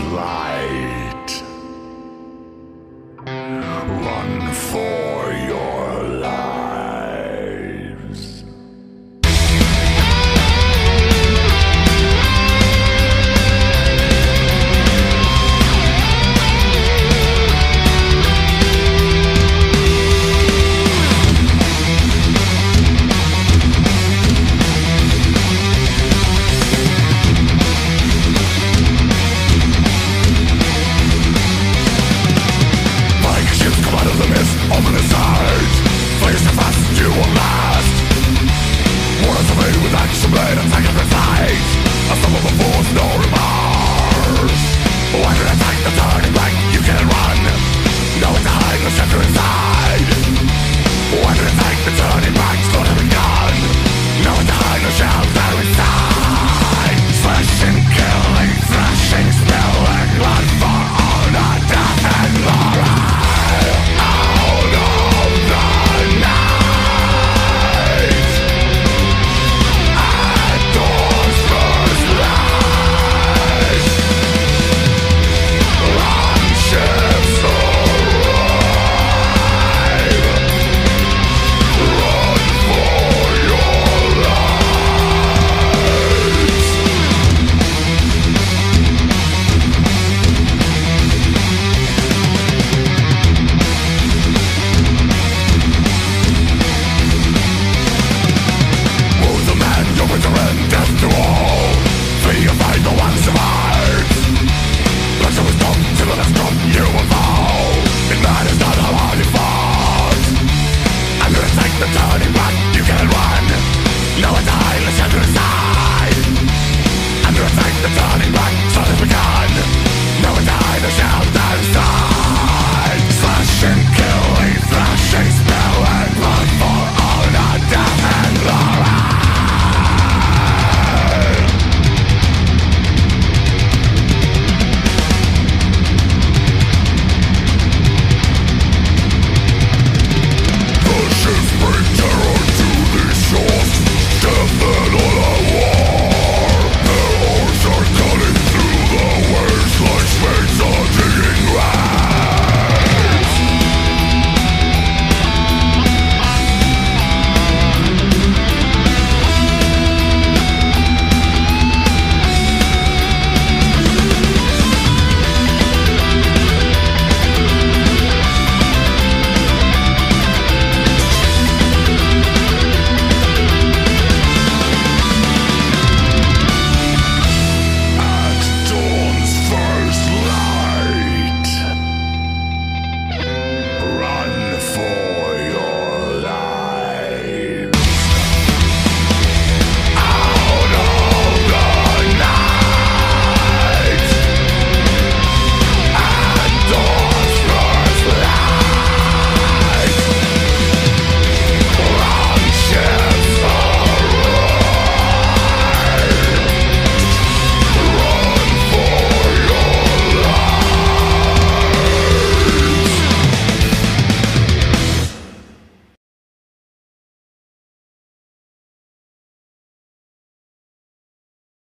light. Run for the turning back